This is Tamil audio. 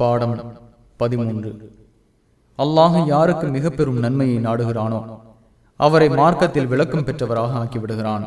பாடம் பதிமூன்று. அல்லாஹ யாருக்கு மிக பெரும் நன்மையை நாடுகிறானோ அவரை மார்க்கத்தில் விளக்கம் பெற்றவராக ஆக்கிவிடுகிறான்